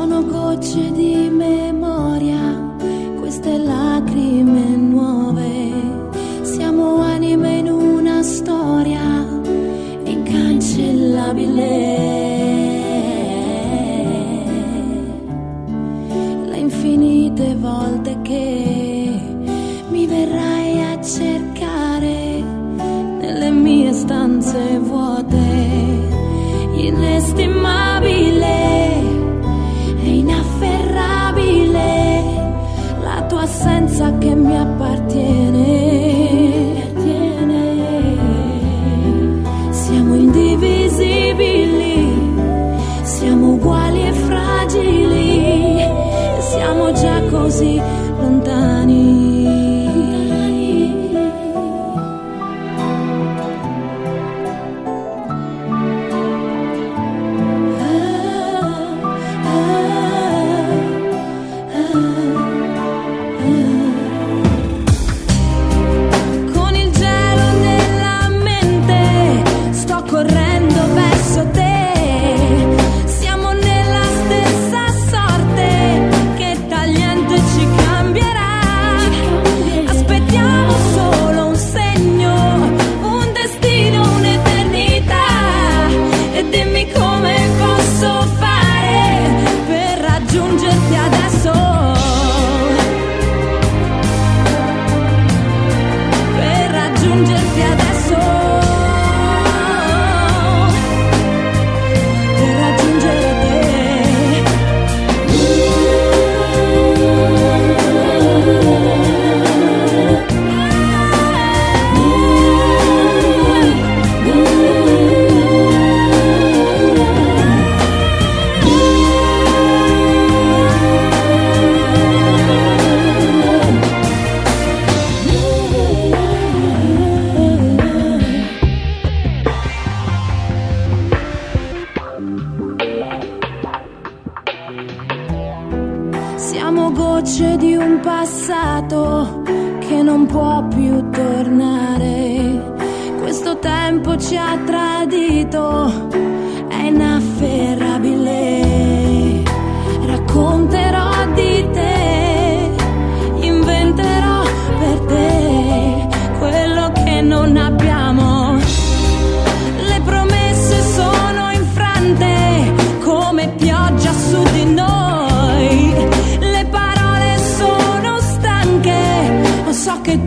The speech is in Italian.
Sono gocce di memoria, queste lacrime nuove. Siamo anime in una storia incancellabile. Le infinite volte che mi verrai a cercare nelle mie stanze vuote, inestimabile così lontani. Siamo gocce di un passato che non può più tornare. Questo tempo ci ha tradito.